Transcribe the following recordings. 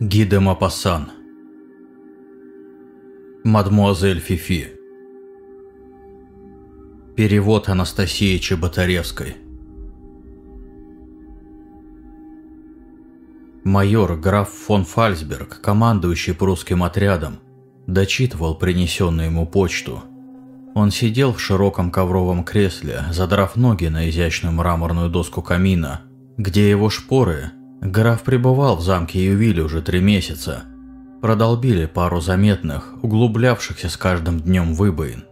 Гиде Мапассан Мадмуазель Фифи. Перевод Анастасии Чеботаревской. Майор граф фон Фальсберг, командующий прусским отрядом, дочитывал принесенную ему почту. Он сидел в широком ковровом кресле, задрав ноги на изящную мраморную доску камина, где его шпоры Граф пребывал в замке Ювили уже три месяца. Продолбили пару заметных, углублявшихся с каждым днем выбоин.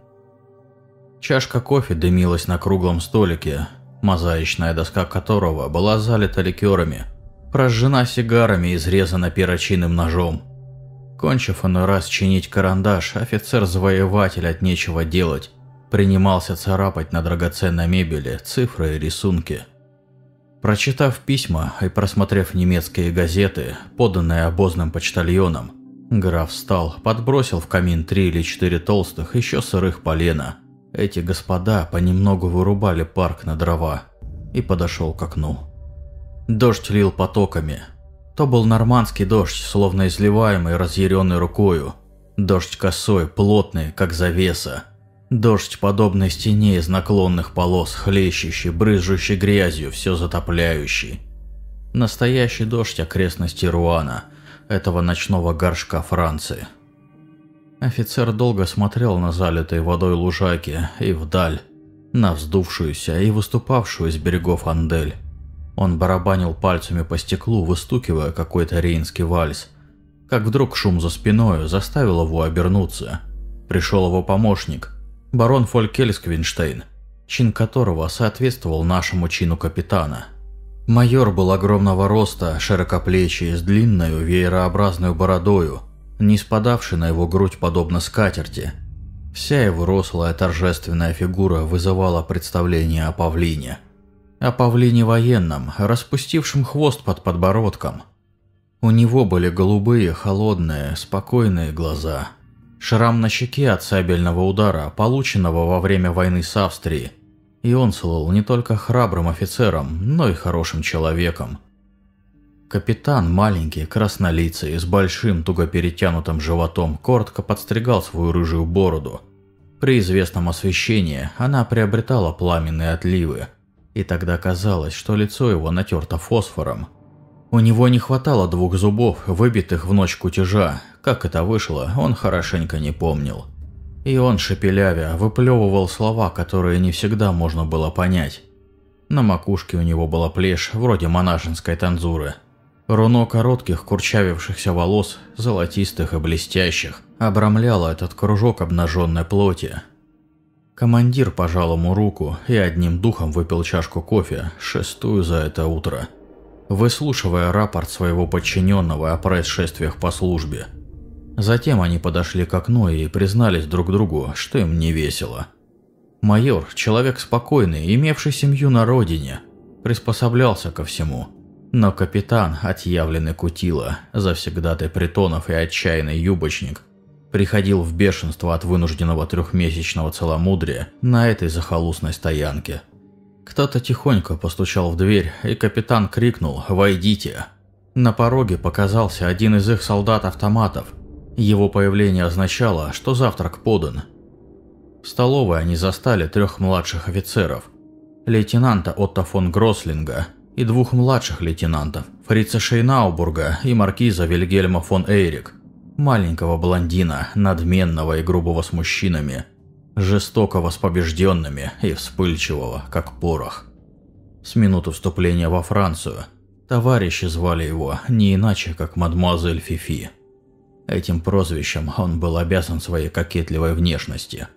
Чашка кофе дымилась на круглом столике, мозаичная доска которого была залита ликерами, прожжена сигарами и изрезана перочинным ножом. Кончив иной раз чинить карандаш, офицер-завоеватель от нечего делать, принимался царапать на драгоценной мебели цифры и рисунки – Прочитав письма и просмотрев немецкие газеты, поданные обозным почтальоном, граф встал, подбросил в камин три или четыре толстых, еще сырых полена. Эти господа понемногу вырубали парк на дрова и подошел к окну. Дождь лил потоками. То был нормандский дождь, словно изливаемый разъяренной рукою. Дождь косой, плотный, как завеса, Дождь, подобный стене из наклонных полос, хлещущий, брызжущий грязью, все затопляющий. Настоящий дождь окрестности Руана, этого ночного горшка Франции. Офицер долго смотрел на залитые водой лужаки и вдаль, на вздувшуюся и выступавшую из берегов Андель. Он барабанил пальцами по стеклу, выстукивая какой-то рейнский вальс. Как вдруг шум за спиной заставил его обернуться. Пришел его помощник, барон Фолькельсквинштейн, чин которого соответствовал нашему чину капитана. Майор был огромного роста, широкоплечий, с длинной веерообразной бородою, не спадавшей на его грудь подобно скатерти. Вся его рослая торжественная фигура вызывала представление о павлине. О павлине военном, распустившем хвост под подбородком. У него были голубые, холодные, спокойные глаза – Шрам на щеке от сабельного удара, полученного во время войны с Австрией. И он слыл не только храбрым офицером, но и хорошим человеком. Капитан, маленький, краснолицый, с большим туго перетянутым животом, коротко подстригал свою рыжую бороду. При известном освещении она приобретала пламенные отливы, и тогда казалось, что лицо его натерто фосфором. У него не хватало двух зубов, выбитых в ночь кутежа, как это вышло, он хорошенько не помнил. И он, шепелявя, выплевывал слова, которые не всегда можно было понять. На макушке у него была плешь, вроде монашеской танзуры. Руно коротких курчавившихся волос, золотистых и блестящих, обрамляло этот кружок обнаженной плоти. Командир пожал ему руку и одним духом выпил чашку кофе, шестую за это утро, выслушивая рапорт своего подчиненного о происшествиях по службе – Затем они подошли к окну и признались друг другу, что им не весело. Майор, человек спокойный, имевший семью на родине, приспособлялся ко всему. Но капитан, отъявленный кутила, завсегдатый притонов и отчаянный юбочник, приходил в бешенство от вынужденного трехмесячного целомудрия на этой захолустной стоянке. Кто-то тихонько постучал в дверь, и капитан крикнул «Войдите!». На пороге показался один из их солдат-автоматов – его появление означало, что завтрак подан. В столовой они застали трех младших офицеров. Лейтенанта Отто фон Грослинга и двух младших лейтенантов, Фрица Шейнаубурга и маркиза Вильгельма фон Эйрик, маленького блондина, надменного и грубого с мужчинами, жестокого с побежденными и вспыльчивого, как порох. С минуты вступления во Францию товарищи звали его не иначе, как мадемуазель Фифи. Этим прозвищем он был обязан своей кокетливой внешности.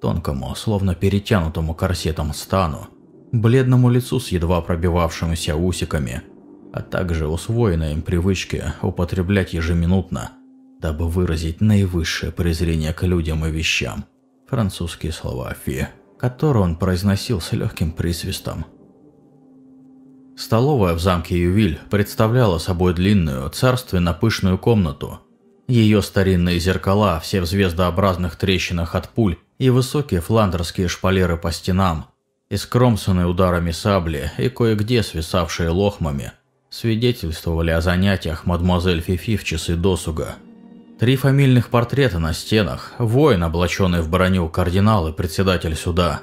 Тонкому, словно перетянутому корсетом стану, бледному лицу с едва пробивавшимися усиками, а также усвоенной им привычке употреблять ежеминутно, дабы выразить наивысшее презрение к людям и вещам, французские слова «фи», которые он произносил с легким присвистом. Столовая в замке Ювиль представляла собой длинную, царственно пышную комнату – ее старинные зеркала, все в звездообразных трещинах от пуль, и высокие фландерские шпалеры по стенам, искромсанные ударами сабли и кое-где свисавшие лохмами, свидетельствовали о занятиях мадемуазель Фифи в часы досуга. Три фамильных портрета на стенах, воин, облаченный в броню, кардинал и председатель суда.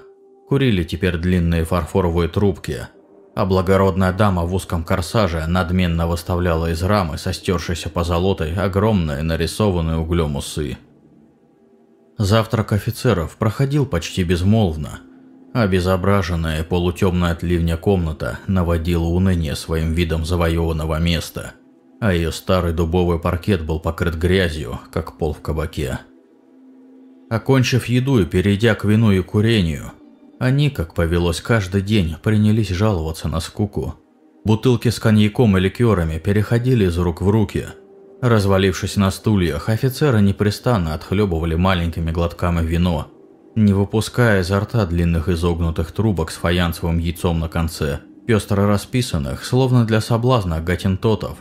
Курили теперь длинные фарфоровые трубки, а благородная дама в узком корсаже надменно выставляла из рамы со стершейся позолотой огромные нарисованные углем усы. Завтрак офицеров проходил почти безмолвно – Обезображенная полутемная от ливня комната наводила уныние своим видом завоеванного места, а ее старый дубовый паркет был покрыт грязью, как пол в кабаке. Окончив еду и перейдя к вину и курению, они, как повелось каждый день, принялись жаловаться на скуку. Бутылки с коньяком и ликерами переходили из рук в руки. Развалившись на стульях, офицеры непрестанно отхлебывали маленькими глотками вино – не выпуская изо рта длинных изогнутых трубок с фаянсовым яйцом на конце, пестро расписанных, словно для соблазна гатентотов.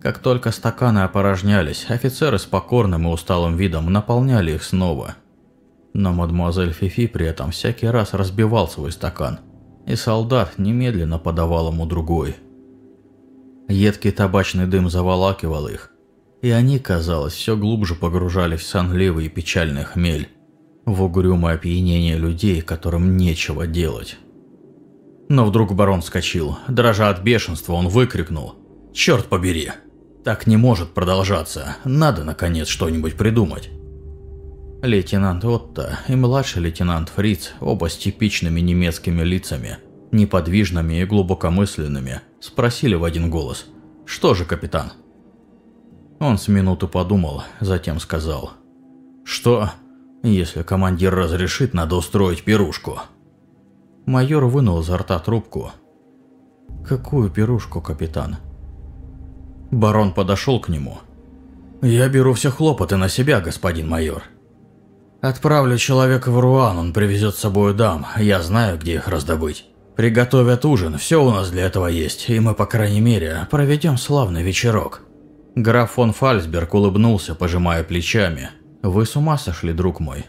Как только стаканы опорожнялись, офицеры с покорным и усталым видом наполняли их снова. Но мадемуазель Фифи при этом всякий раз разбивал свой стакан, и солдат немедленно подавал ему другой. Едкий табачный дым заволакивал их, и они, казалось, все глубже погружались в сонливый и печальный хмель в угрюмое опьянение людей, которым нечего делать. Но вдруг барон вскочил. Дрожа от бешенства, он выкрикнул. «Черт побери! Так не может продолжаться. Надо, наконец, что-нибудь придумать». Лейтенант Отто и младший лейтенант Фриц, оба с типичными немецкими лицами, неподвижными и глубокомысленными, спросили в один голос «Что же, капитан?» Он с минуту подумал, затем сказал «Что? Если командир разрешит, надо устроить пирушку. Майор вынул изо рта трубку. Какую пирушку, капитан? Барон подошел к нему. Я беру все хлопоты на себя, господин майор. Отправлю человека в Руан, он привезет с собой дам, я знаю, где их раздобыть. Приготовят ужин, все у нас для этого есть, и мы, по крайней мере, проведем славный вечерок. Граф фон Фальсберг улыбнулся, пожимая плечами. Вы с ума сошли, друг мой.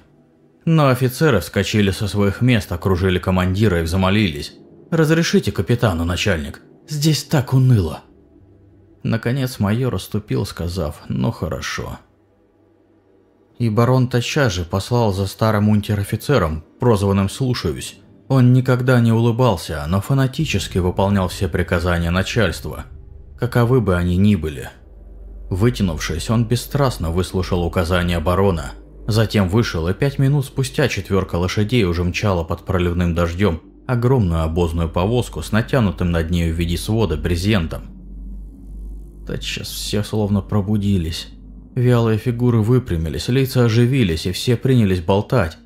Но офицеры вскочили со своих мест, окружили командира и взмолились. «Разрешите капитану, начальник, здесь так уныло». Наконец майор уступил, сказав «ну хорошо». И барон тотчас же послал за старым унтер-офицером, прозванным «Слушаюсь». Он никогда не улыбался, но фанатически выполнял все приказания начальства, каковы бы они ни были – Вытянувшись, он бесстрастно выслушал указания барона. Затем вышел, и пять минут спустя четверка лошадей уже мчала под проливным дождем огромную обозную повозку с натянутым над нею в виде свода брезентом. Тотчас все словно пробудились. Вялые фигуры выпрямились, лица оживились, и все принялись болтать.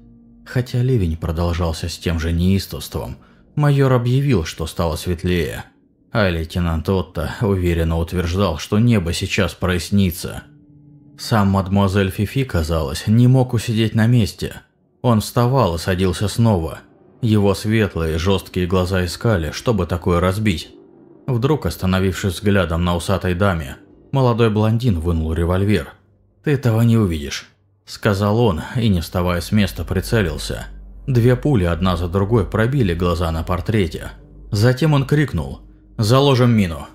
Хотя ливень продолжался с тем же неистовством, майор объявил, что стало светлее а лейтенант Отто уверенно утверждал, что небо сейчас прояснится. Сам мадемуазель Фифи, казалось, не мог усидеть на месте. Он вставал и садился снова. Его светлые, жесткие глаза искали, чтобы такое разбить. Вдруг, остановившись взглядом на усатой даме, молодой блондин вынул револьвер. «Ты этого не увидишь», – сказал он и, не вставая с места, прицелился. Две пули одна за другой пробили глаза на портрете. Затем он крикнул «Заложим мину».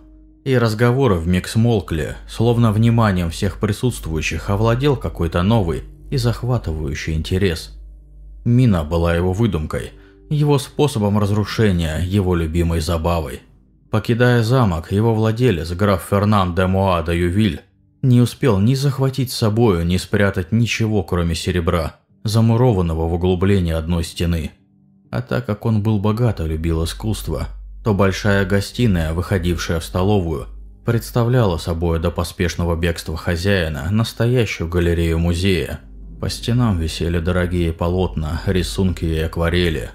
И разговоры вмиг смолкли, словно вниманием всех присутствующих овладел какой-то новый и захватывающий интерес. Мина была его выдумкой, его способом разрушения, его любимой забавой. Покидая замок, его владелец, граф Фернан де Муа де Ювиль, не успел ни захватить с собою, ни спрятать ничего, кроме серебра, замурованного в углублении одной стены. А так как он был богат и любил искусство – то большая гостиная, выходившая в столовую, представляла собой до поспешного бегства хозяина настоящую галерею музея. По стенам висели дорогие полотна, рисунки и акварели.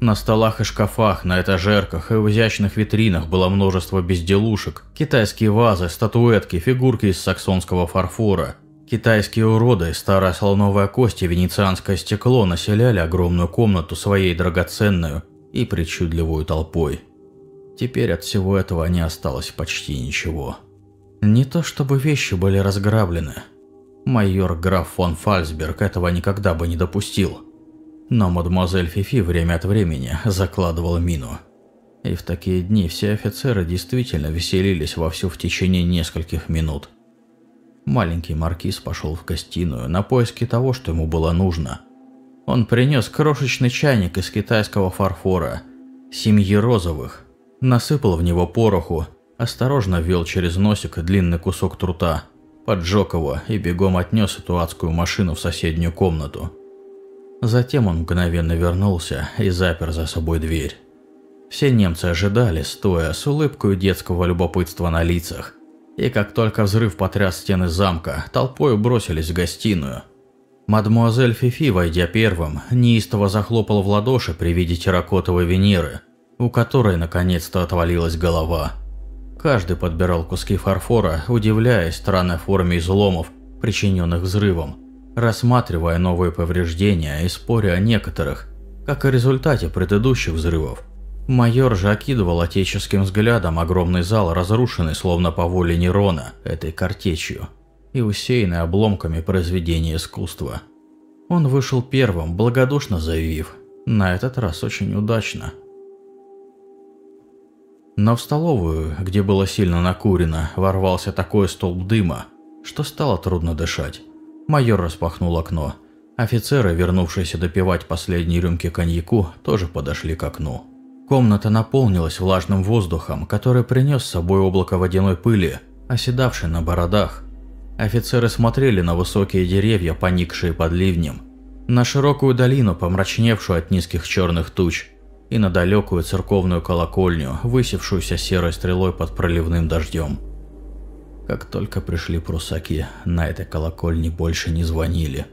На столах и шкафах, на этажерках и в изящных витринах было множество безделушек, китайские вазы, статуэтки, фигурки из саксонского фарфора. Китайские уроды, старая слоновая кость и венецианское стекло населяли огромную комнату своей драгоценную и причудливую толпой. Теперь от всего этого не осталось почти ничего. Не то чтобы вещи были разграблены. Майор граф фон Фальсберг этого никогда бы не допустил. Но мадемуазель Фифи время от времени закладывал мину. И в такие дни все офицеры действительно веселились вовсю в течение нескольких минут. Маленький маркиз пошел в гостиную на поиски того, что ему было нужно. Он принес крошечный чайник из китайского фарфора, семьи розовых, насыпал в него пороху, осторожно ввел через носик длинный кусок трута, поджег его и бегом отнес эту адскую машину в соседнюю комнату. Затем он мгновенно вернулся и запер за собой дверь. Все немцы ожидали, стоя с улыбкой детского любопытства на лицах. И как только взрыв потряс стены замка, толпой бросились в гостиную. Мадмуазель Фифи, войдя первым, неистово захлопал в ладоши при виде терракотовой Венеры, у которой наконец-то отвалилась голова. Каждый подбирал куски фарфора, удивляясь странной форме изломов, причиненных взрывом, рассматривая новые повреждения и споря о некоторых, как о результате предыдущих взрывов. Майор же окидывал отеческим взглядом огромный зал, разрушенный словно по воле Нерона этой картечью и усеянный обломками произведения искусства. Он вышел первым, благодушно заявив, на этот раз очень удачно. Но в столовую, где было сильно накурено, ворвался такой столб дыма, что стало трудно дышать. Майор распахнул окно. Офицеры, вернувшиеся допивать последние рюмки коньяку, тоже подошли к окну. Комната наполнилась влажным воздухом, который принес с собой облако водяной пыли, оседавшей на бородах. Офицеры смотрели на высокие деревья, поникшие под ливнем, на широкую долину, помрачневшую от низких черных туч, и на далекую церковную колокольню, высевшуюся серой стрелой под проливным дождем. Как только пришли прусаки, на этой колокольне больше не звонили.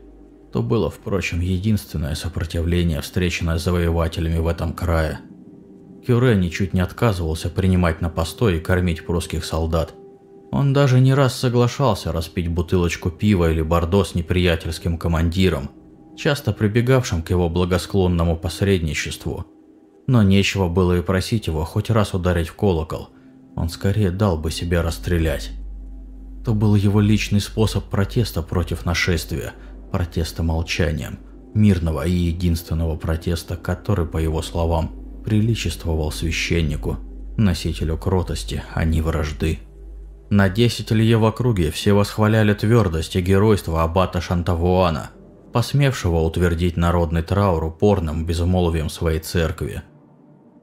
То было, впрочем, единственное сопротивление, встреченное завоевателями в этом крае – Кюре ничуть не отказывался принимать на постой и кормить прусских солдат. Он даже не раз соглашался распить бутылочку пива или бордо с неприятельским командиром, часто прибегавшим к его благосклонному посредничеству. Но нечего было и просить его хоть раз ударить в колокол, он скорее дал бы себя расстрелять. То был его личный способ протеста против нашествия, протеста молчанием, мирного и единственного протеста, который, по его словам, приличествовал священнику, носителю кротости, а не вражды. На 10 лье в округе все восхваляли твердость и геройство аббата Шантавуана, посмевшего утвердить народный траур упорным безмолвием своей церкви.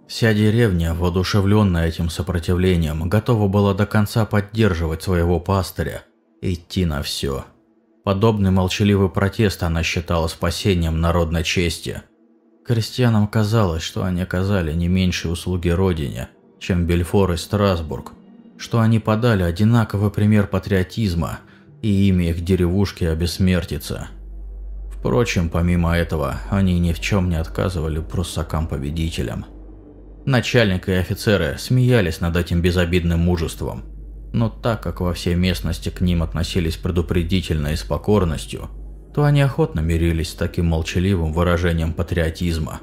Вся деревня, воодушевленная этим сопротивлением, готова была до конца поддерживать своего пастыря, идти на все. Подобный молчаливый протест она считала спасением народной чести – Крестьянам казалось, что они оказали не меньшие услуги родине, чем Бельфор и Страсбург, что они подали одинаковый пример патриотизма, и имя их деревушки обессмертится. Впрочем, помимо этого, они ни в чем не отказывали пруссакам-победителям. Начальник и офицеры смеялись над этим безобидным мужеством, но так как во всей местности к ним относились предупредительно и с покорностью – то они охотно мирились с таким молчаливым выражением патриотизма.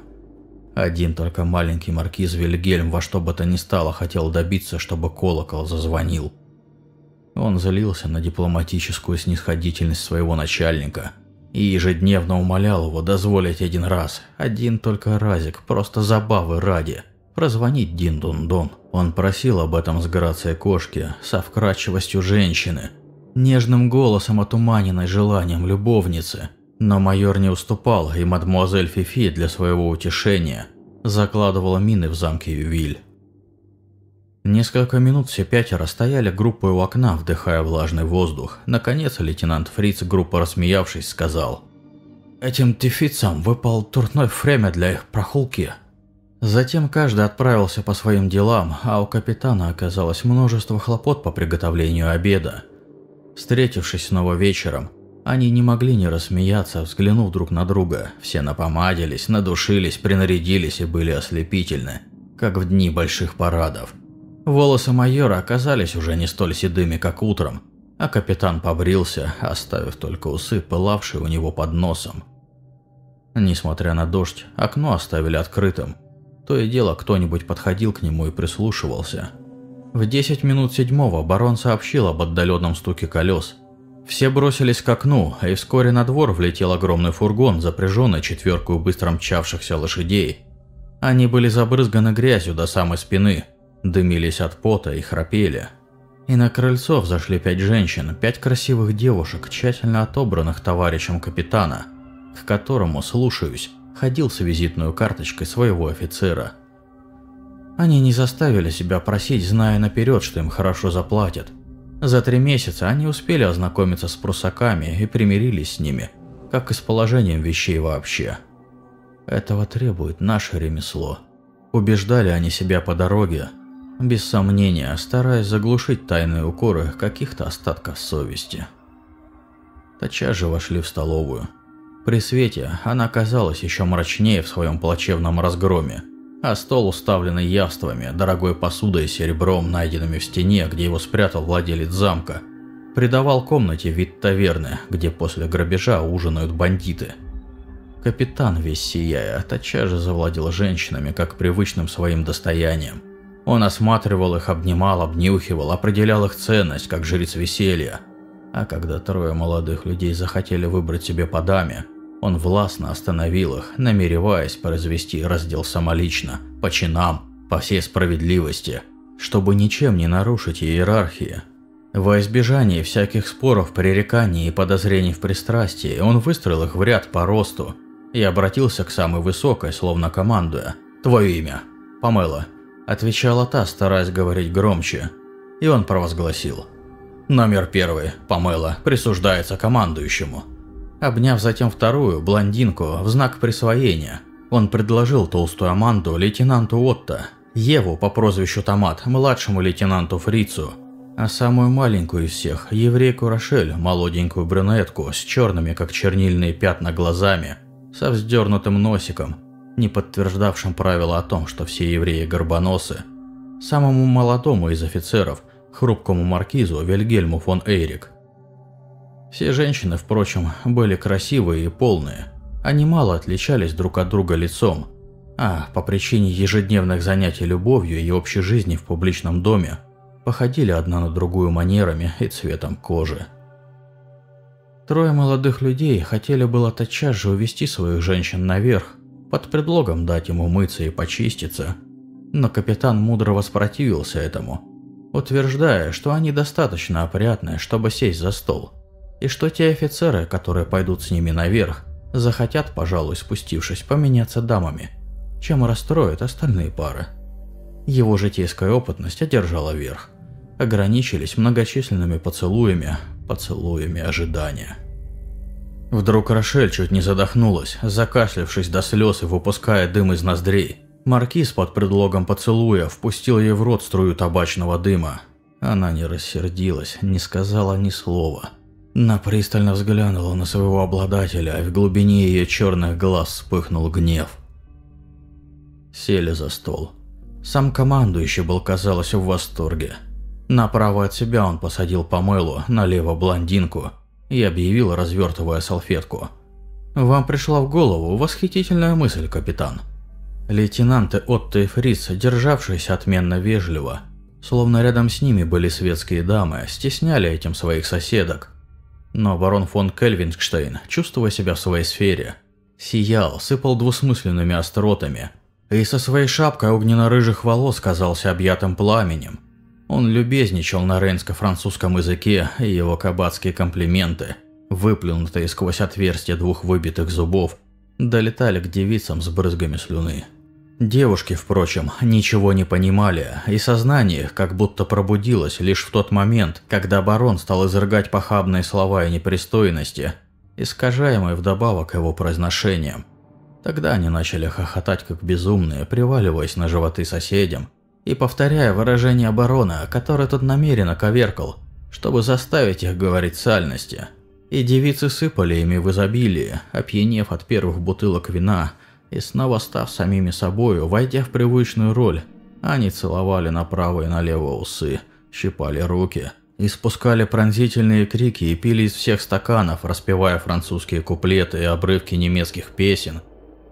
Один только маленький маркиз Вильгельм во что бы то ни стало хотел добиться, чтобы колокол зазвонил. Он злился на дипломатическую снисходительность своего начальника и ежедневно умолял его дозволить один раз, один только разик, просто забавы ради, прозвонить Дин-Дун-Дон. Он просил об этом с грацией кошки, со вкрадчивостью женщины – нежным голосом отуманенной желанием любовницы. Но майор не уступал, и мадмуазель Фифи для своего утешения закладывала мины в замке Ювиль. Несколько минут все пятеро стояли группой у окна, вдыхая влажный воздух. Наконец лейтенант Фриц, группа рассмеявшись, сказал «Этим тифицам выпал турной время для их прогулки». Затем каждый отправился по своим делам, а у капитана оказалось множество хлопот по приготовлению обеда. Встретившись снова вечером, они не могли не рассмеяться, взглянув друг на друга. Все напомадились, надушились, принарядились и были ослепительны, как в дни больших парадов. Волосы майора оказались уже не столь седыми, как утром, а капитан побрился, оставив только усы, пылавшие у него под носом. Несмотря на дождь, окно оставили открытым. То и дело кто-нибудь подходил к нему и прислушивался – в 10 минут седьмого барон сообщил об отдаленном стуке колес. Все бросились к окну, и вскоре на двор влетел огромный фургон, запряженный четверкой быстро мчавшихся лошадей. Они были забрызганы грязью до самой спины, дымились от пота и храпели. И на крыльцо взошли пять женщин, пять красивых девушек, тщательно отобранных товарищем капитана, к которому, слушаюсь, ходил с визитной карточкой своего офицера. Они не заставили себя просить, зная наперед, что им хорошо заплатят. За три месяца они успели ознакомиться с прусаками и примирились с ними, как и с положением вещей вообще. Этого требует наше ремесло. Убеждали они себя по дороге, без сомнения, стараясь заглушить тайные укоры каких-то остатков совести. Тотчас же вошли в столовую. При свете она казалась еще мрачнее в своем плачевном разгроме, а стол, уставленный явствами, дорогой посудой и серебром, найденными в стене, где его спрятал владелец замка, придавал комнате вид таверны, где после грабежа ужинают бандиты. Капитан, весь сияя, тотчас же завладел женщинами, как привычным своим достоянием. Он осматривал их, обнимал, обнюхивал, определял их ценность, как жрец веселья. А когда трое молодых людей захотели выбрать себе по даме, он властно остановил их, намереваясь произвести раздел самолично, по чинам, по всей справедливости, чтобы ничем не нарушить иерархии. Во избежание всяких споров, пререканий и подозрений в пристрастии, он выстроил их в ряд по росту и обратился к самой высокой, словно командуя. «Твое имя?» «Памела», – отвечала та, стараясь говорить громче. И он провозгласил. «Номер первый, Памела, присуждается командующему». Обняв затем вторую, блондинку, в знак присвоения, он предложил толстую Аманду лейтенанту Отто, Еву по прозвищу Томат, младшему лейтенанту Фрицу, а самую маленькую из всех, еврейку Рошель, молоденькую брюнетку с черными, как чернильные пятна, глазами, со вздернутым носиком, не подтверждавшим правило о том, что все евреи горбоносы, самому молодому из офицеров, хрупкому маркизу Вильгельму фон Эйрик, все женщины, впрочем, были красивые и полные. Они мало отличались друг от друга лицом, а по причине ежедневных занятий любовью и общей жизни в публичном доме походили одна на другую манерами и цветом кожи. Трое молодых людей хотели было тотчас же увести своих женщин наверх, под предлогом дать им умыться и почиститься, но капитан мудро воспротивился этому, утверждая, что они достаточно опрятные, чтобы сесть за стол – и что те офицеры, которые пойдут с ними наверх, захотят, пожалуй, спустившись, поменяться дамами, чем расстроят остальные пары. Его житейская опытность одержала верх. Ограничились многочисленными поцелуями, поцелуями ожидания. Вдруг Рошель чуть не задохнулась, закашлявшись до слез и выпуская дым из ноздрей. Маркиз под предлогом поцелуя впустил ей в рот струю табачного дыма. Она не рассердилась, не сказала ни слова – она пристально взглянула на своего обладателя, и в глубине ее черных глаз вспыхнул гнев. Сели за стол. Сам командующий был, казалось, в восторге. Направо от себя он посадил Памелу, налево блондинку и объявил, развертывая салфетку. «Вам пришла в голову восхитительная мысль, капитан». Лейтенанты Отто и Фриц, державшиеся отменно вежливо, словно рядом с ними были светские дамы, стесняли этим своих соседок, но барон фон Кельвингштейн, чувствуя себя в своей сфере, сиял, сыпал двусмысленными остротами и со своей шапкой огненно-рыжих волос казался объятым пламенем. Он любезничал на рейнско-французском языке, и его кабацкие комплименты, выплюнутые сквозь отверстия двух выбитых зубов, долетали к девицам с брызгами слюны. Девушки, впрочем, ничего не понимали, и сознание как будто пробудилось лишь в тот момент, когда барон стал изрыгать похабные слова и непристойности, искажаемые вдобавок его произношением. Тогда они начали хохотать как безумные, приваливаясь на животы соседям, и повторяя выражение барона, которое тот намеренно коверкал, чтобы заставить их говорить сальности. И девицы сыпали ими в изобилии, опьянев от первых бутылок вина – и снова став самими собою, войдя в привычную роль, они целовали направо и налево усы, щипали руки, испускали пронзительные крики и пили из всех стаканов, распевая французские куплеты и обрывки немецких песен,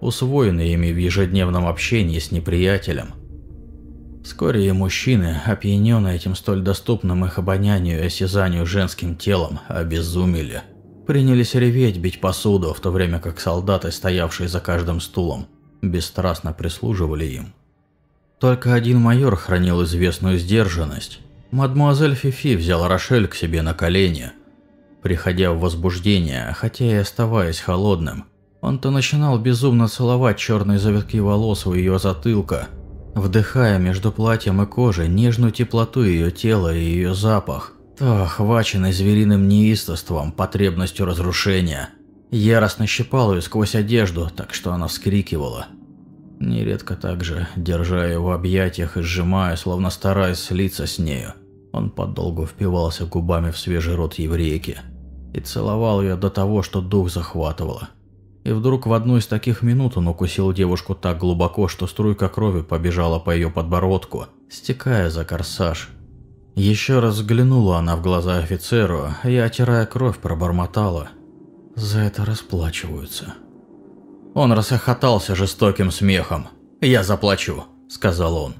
усвоенные ими в ежедневном общении с неприятелем. Вскоре и мужчины, опьяненные этим столь доступным их обонянию и осязанию женским телом, обезумели – принялись реветь, бить посуду, в то время как солдаты, стоявшие за каждым стулом, бесстрастно прислуживали им. Только один майор хранил известную сдержанность. Мадмуазель Фифи взял Рошель к себе на колени. Приходя в возбуждение, хотя и оставаясь холодным, он то начинал безумно целовать черные завитки волос у ее затылка, вдыхая между платьем и кожей нежную теплоту ее тела и ее запах, то охваченный звериным неистовством, потребностью разрушения, яростно щипал ее сквозь одежду, так что она вскрикивала – Нередко также, держа ее в объятиях и сжимая, словно стараясь слиться с нею, он подолгу впивался губами в свежий рот еврейки и целовал ее до того, что дух захватывало. И вдруг в одну из таких минут он укусил девушку так глубоко, что струйка крови побежала по ее подбородку, стекая за корсаж. Еще раз взглянула она в глаза офицеру и, отирая кровь, пробормотала. «За это расплачиваются». Он расхохотался жестоким смехом. «Я заплачу», – сказал он.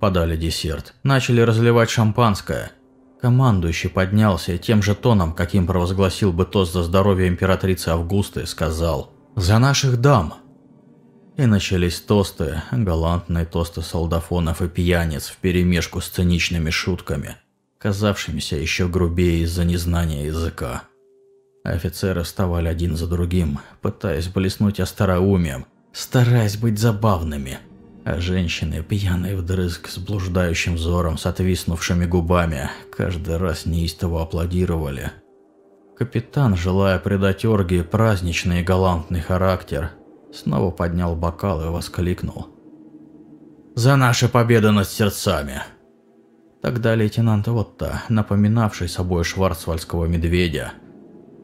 Подали десерт. Начали разливать шампанское. Командующий поднялся тем же тоном, каким провозгласил бы тост за здоровье императрицы Августы, сказал «За наших дам!» И начались тосты, галантные тосты солдафонов и пьяниц вперемешку с циничными шутками, казавшимися еще грубее из-за незнания языка. Офицеры вставали один за другим, пытаясь блеснуть остроумием, стараясь быть забавными. А женщины, пьяные вдрызг, с блуждающим взором, с отвиснувшими губами, каждый раз неистово аплодировали. Капитан, желая придать оргии праздничный и галантный характер, снова поднял бокал и воскликнул. «За наши победы над сердцами!» Тогда лейтенант Отто, напоминавший собой шварцвальдского медведя,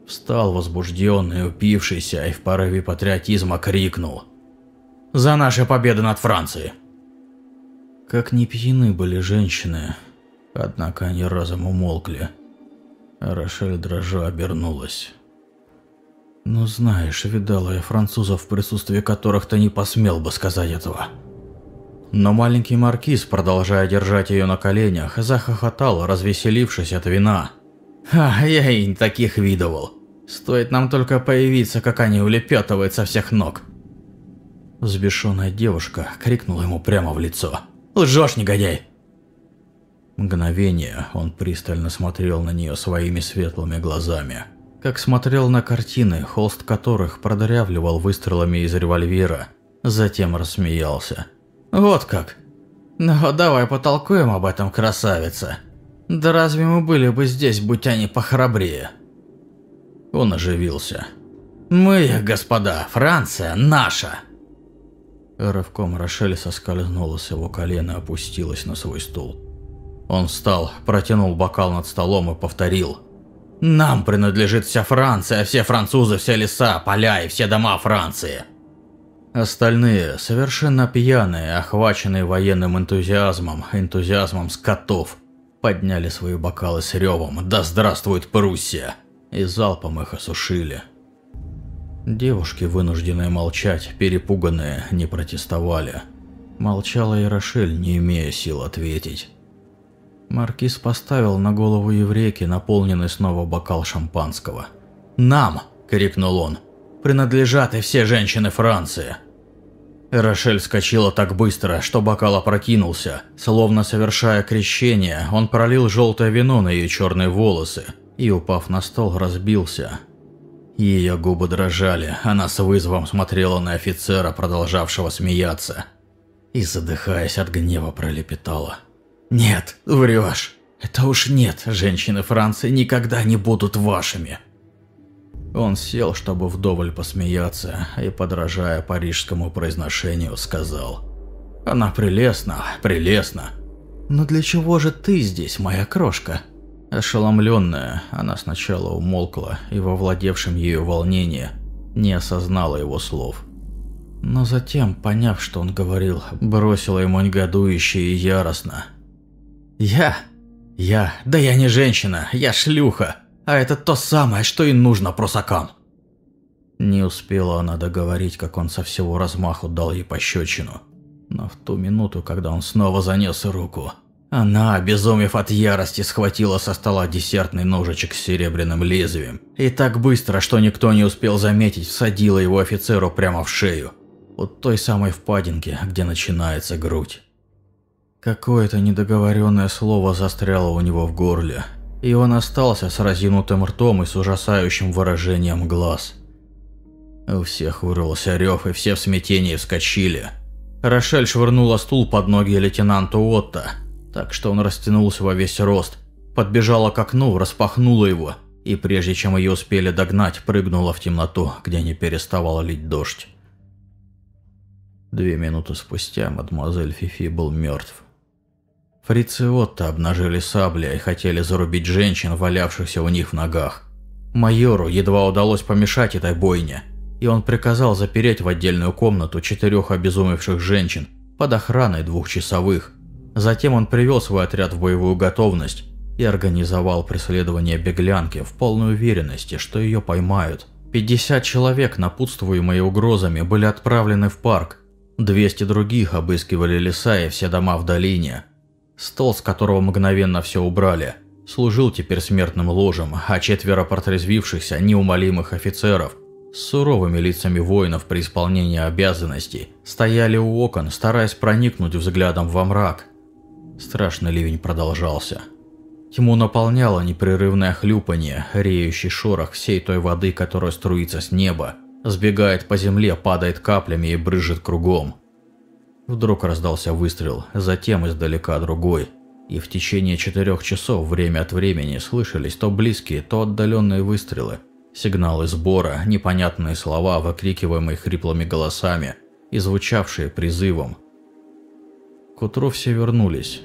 Встал возбужденный, упившийся и в порыве патриотизма крикнул. «За наши победы над Францией!» Как не пьяны были женщины, однако они разом умолкли. Рошель дрожа обернулась. «Ну знаешь, видала я французов, в присутствии которых ты не посмел бы сказать этого». Но маленький маркиз, продолжая держать ее на коленях, захохотал, развеселившись от вина. «Ха, я и таких видывал. Стоит нам только появиться, как они улепетывают со всех ног. Взбешенная девушка крикнула ему прямо в лицо. «Лжешь, негодяй!» Мгновение он пристально смотрел на нее своими светлыми глазами. Как смотрел на картины, холст которых продырявливал выстрелами из револьвера. Затем рассмеялся. «Вот как! Ну, давай потолкуем об этом, красавица. Да разве мы были бы здесь, будь они похрабрее?» Он оживился. «Мы, господа, Франция наша!» Рывком Рошель соскользнула с его колена и опустилась на свой стул. Он встал, протянул бокал над столом и повторил. «Нам принадлежит вся Франция, все французы, все леса, поля и все дома Франции!» Остальные, совершенно пьяные, охваченные военным энтузиазмом, энтузиазмом скотов, подняли свои бокалы с ревом «Да здравствует Пруссия!» и залпом их осушили. Девушки, вынужденные молчать, перепуганные, не протестовали. Молчала и Рошель, не имея сил ответить. Маркиз поставил на голову еврейки наполненный снова бокал шампанского. «Нам!» – крикнул он. «Принадлежат и все женщины Франции!» Рошель скочила так быстро, что бокал опрокинулся. Словно совершая крещение, он пролил желтое вино на ее черные волосы – и, упав на стол, разбился. Ее губы дрожали, она с вызовом смотрела на офицера, продолжавшего смеяться. И, задыхаясь от гнева, пролепетала. «Нет, врешь. Это уж нет, женщины Франции никогда не будут вашими». Он сел, чтобы вдоволь посмеяться, и, подражая парижскому произношению, сказал. «Она прелестна, прелестна. Но для чего же ты здесь, моя крошка?» Ошеломленная, она сначала умолкла и во владевшем ею волнении не осознала его слов. Но затем, поняв, что он говорил, бросила ему негодующе и яростно. «Я? Я? Да я не женщина, я шлюха, а это то самое, что и нужно просакам!» Не успела она договорить, как он со всего размаху дал ей пощечину. Но в ту минуту, когда он снова занес руку, она, обезумев от ярости, схватила со стола десертный ножичек с серебряным лезвием и так быстро, что никто не успел заметить, всадила его офицеру прямо в шею. у той самой впадинки, где начинается грудь. Какое-то недоговоренное слово застряло у него в горле, и он остался с разинутым ртом и с ужасающим выражением глаз. У всех вырвался рев, и все в смятении вскочили. Рошель швырнула стул под ноги лейтенанту Отто, так что он растянулся во весь рост, подбежала к окну, распахнула его, и прежде чем ее успели догнать, прыгнула в темноту, где не переставала лить дождь. Две минуты спустя мадемуазель Фифи был мертв. Фрицы Отто обнажили сабли и хотели зарубить женщин, валявшихся у них в ногах. Майору едва удалось помешать этой бойне, и он приказал запереть в отдельную комнату четырех обезумевших женщин под охраной двухчасовых. Затем он привел свой отряд в боевую готовность и организовал преследование беглянки в полной уверенности, что ее поймают. 50 человек, напутствуемые угрозами, были отправлены в парк, 200 других обыскивали леса и все дома в долине. Стол, с которого мгновенно все убрали, служил теперь смертным ложем, а четверо протрезвившихся неумолимых офицеров с суровыми лицами воинов при исполнении обязанностей стояли у окон, стараясь проникнуть взглядом во мрак. Страшный ливень продолжался. Тьму наполняло непрерывное хлюпанье, реющий шорох всей той воды, которая струится с неба, Сбегает по земле, падает каплями и брызжет кругом. Вдруг раздался выстрел, затем издалека другой. И в течение четырех часов время от времени слышались то близкие, то отдаленные выстрелы. Сигналы сбора, непонятные слова, выкрикиваемые хриплыми голосами и звучавшие призывом. К утру все вернулись.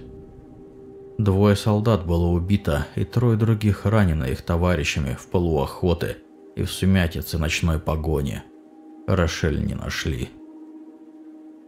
Двое солдат было убито, и трое других ранено их товарищами в полуохоты. охоты и в сумятице ночной погони. Рошель не нашли.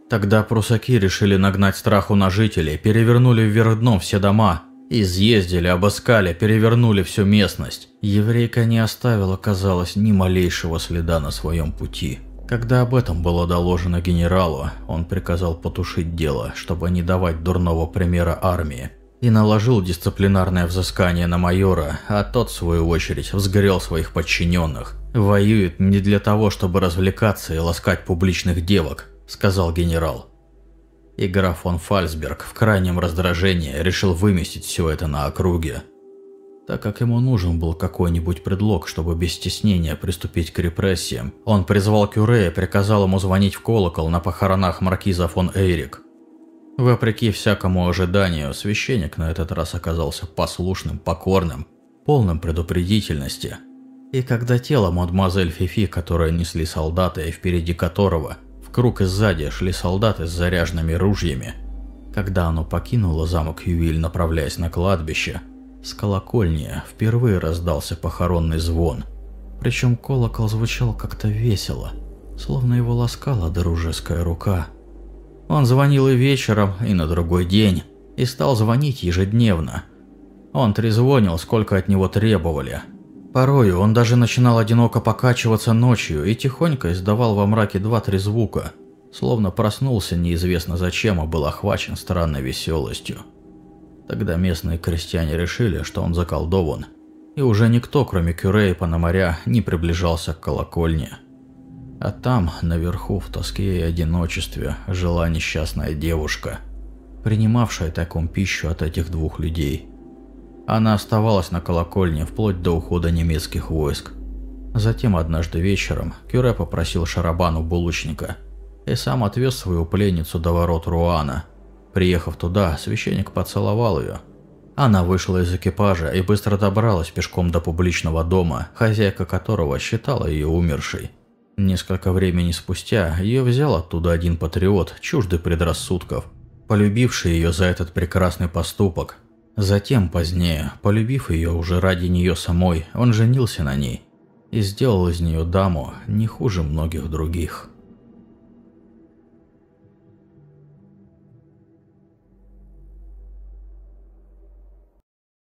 Тогда прусаки решили нагнать страху на жителей, перевернули вверх дном все дома, изъездили, обыскали, перевернули всю местность. Еврейка не оставила, казалось, ни малейшего следа на своем пути. Когда об этом было доложено генералу, он приказал потушить дело, чтобы не давать дурного примера армии и наложил дисциплинарное взыскание на майора, а тот, в свою очередь, взгрел своих подчиненных. «Воюет не для того, чтобы развлекаться и ласкать публичных девок», – сказал генерал. И граф фон Фальсберг в крайнем раздражении решил выместить все это на округе. Так как ему нужен был какой-нибудь предлог, чтобы без стеснения приступить к репрессиям, он призвал Кюре и приказал ему звонить в колокол на похоронах маркиза фон Эйрик. Вопреки всякому ожиданию, священник на этот раз оказался послушным, покорным, полным предупредительности. И когда тело мадемуазель Фифи, которое несли солдаты и впереди которого, круг и сзади шли солдаты с заряженными ружьями, когда оно покинуло замок Ювиль, направляясь на кладбище, с колокольни впервые раздался похоронный звон. Причем колокол звучал как-то весело, словно его ласкала дружеская рука – он звонил и вечером, и на другой день, и стал звонить ежедневно. Он трезвонил, сколько от него требовали. Порою он даже начинал одиноко покачиваться ночью и тихонько издавал во мраке два-три звука, словно проснулся неизвестно зачем, а был охвачен странной веселостью. Тогда местные крестьяне решили, что он заколдован, и уже никто, кроме Кюре и Пономаря, не приближался к колокольне. А там, наверху, в тоске и одиночестве, жила несчастная девушка, принимавшая таком пищу от этих двух людей. Она оставалась на колокольне вплоть до ухода немецких войск. Затем однажды вечером Кюре попросил Шарабану булочника и сам отвез свою пленницу до ворот Руана. Приехав туда, священник поцеловал ее. Она вышла из экипажа и быстро добралась пешком до публичного дома, хозяйка которого считала ее умершей. Несколько времени спустя ее взял оттуда один патриот, чуждый предрассудков, полюбивший ее за этот прекрасный поступок. Затем, позднее, полюбив ее уже ради нее самой, он женился на ней и сделал из нее даму не хуже многих других.